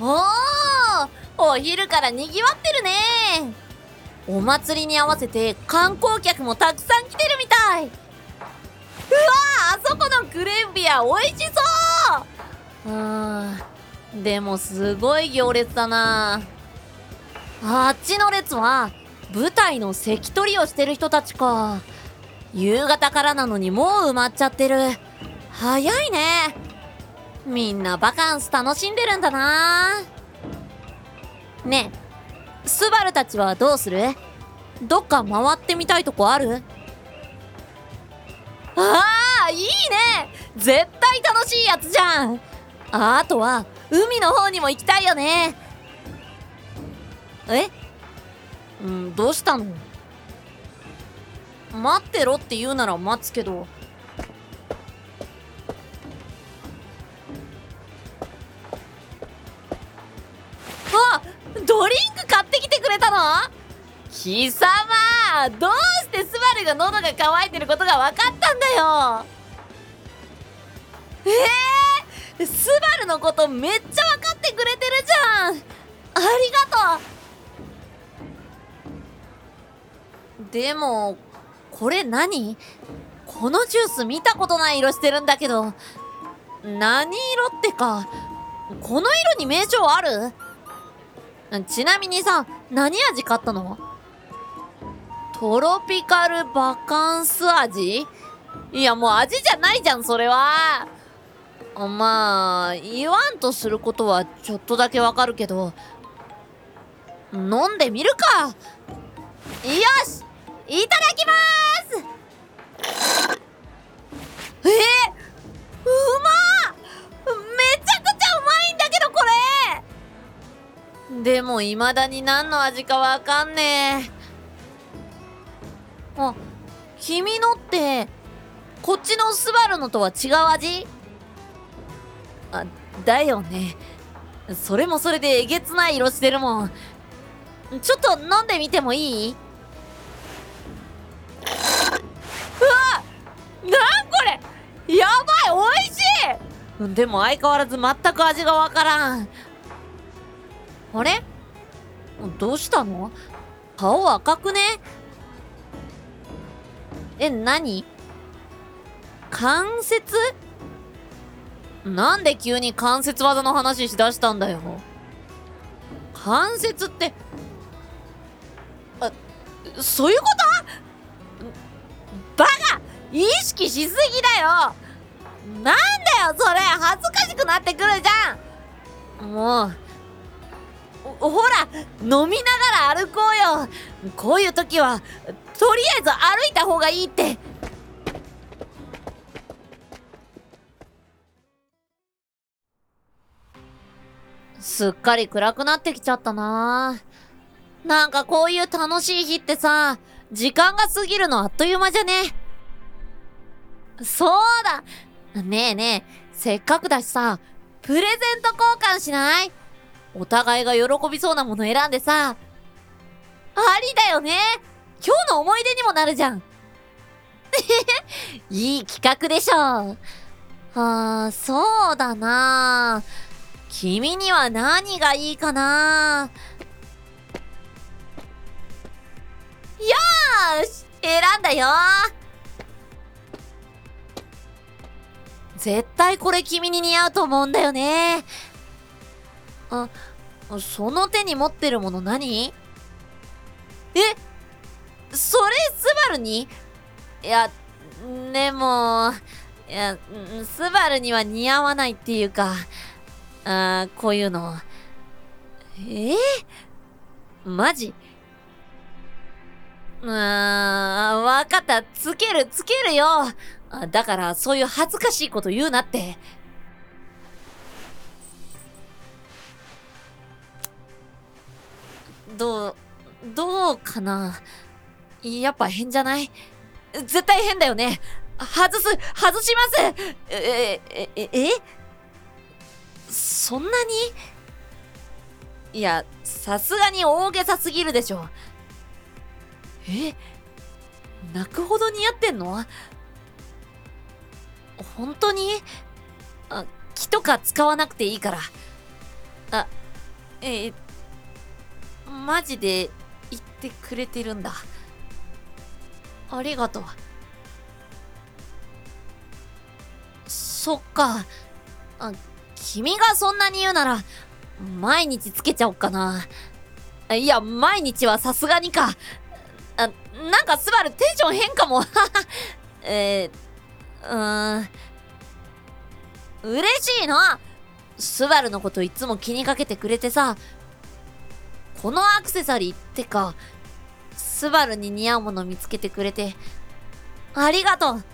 おーお昼から賑わってるね。お祭りに合わせて観光客もたくさん来てるみたい。うわあそこのクレープビア美味しそう。うんでもすごい行列だな。あっちの列は舞台の席取りをしてる人たちか。夕方からなのにもう埋まっちゃってる。早いね。みんなバカンス楽しんでるんだな。ねえスバルたちはどうする？どっか回ってみたいとこある？ああいいね！絶対楽しいやつじゃん！ああとは海の方にも行きたいよね。え？うんどうしたの？待ってろって言うなら待つけど。の？貴様どうしてスバルが喉が渇いてることが分かったんだよ。えー、スバルのことめっちゃ分かってくれてるじゃん。ありがとう。でもこれ何？このジュース見たことない色してるんだけど。何色ってかこの色に名称ある？ちなみにさ何味買ったの？トロピカルバカンス味？いやもう味じゃないじゃんそれは。まあ言わんとすることはちょっとだけわかるけど飲んでみるか。よしいただきます。えー、でも未だに何の味かわかんねえ。あ君のってこっちのスバルのとは違う味？あだよね。それもそれでえげつない色してるもん。ちょっと飲んでみてもいい？うわなんこれ！やばい美味しい！でも相変わらず全く味がわからん。あれ？どうしたの？顔赤くね？え、何？関節？なんで急に関節技の話しだしたんだよ。関節って、あ、そういうこと？バカ！意識しすぎだよ！なんだよそれ！恥ずかしくなってくるじゃん！もう、ほら飲みながら歩こうよ。こういう時はとりあえず歩いた方がいいって。すっかり暗くなってきちゃったな。なんかこういう楽しい日ってさ時間が過ぎるのあっという間じゃね。そうだ。ねえねえせっかくだしさプレゼント交換しない？お互いが喜びそうなもの選んでさありだよね今日の思い出にもなるじゃん。いい企画でしょ。ああ、そうだな。君には何がいいかな。よーし選んだよ絶対これ君に似合うと思うんだよね。あ、その手に持ってるもの何？え？それスバルに？いや、でも、いや、スバルには似合わないっていうか、あこういうの。え？ー、マジ？あーん、わかった。つける、つけるよ。だから、そういう恥ずかしいこと言うなって。どう、どうかな？やっぱ変じゃない？絶対変だよね。外す外します！え、え、え、えそんなに？いや、さすがに大げさすぎるでしょ。え？泣くほど似合ってんの？本当に？あ、木とか使わなくていいから。あ、えー、マジで言ってくれてるんだ。ありがとう。そっか。あ、君がそんなに言うなら、毎日つけちゃおっかな。いや、毎日はさすがにか。あ、なんかスバルテンション変かも。えー、うーん。嬉しいな。スバルのこといつも気にかけてくれてさ。このアクセサリーってか、スバルに似合うもの見つけてくれて、ありがとう。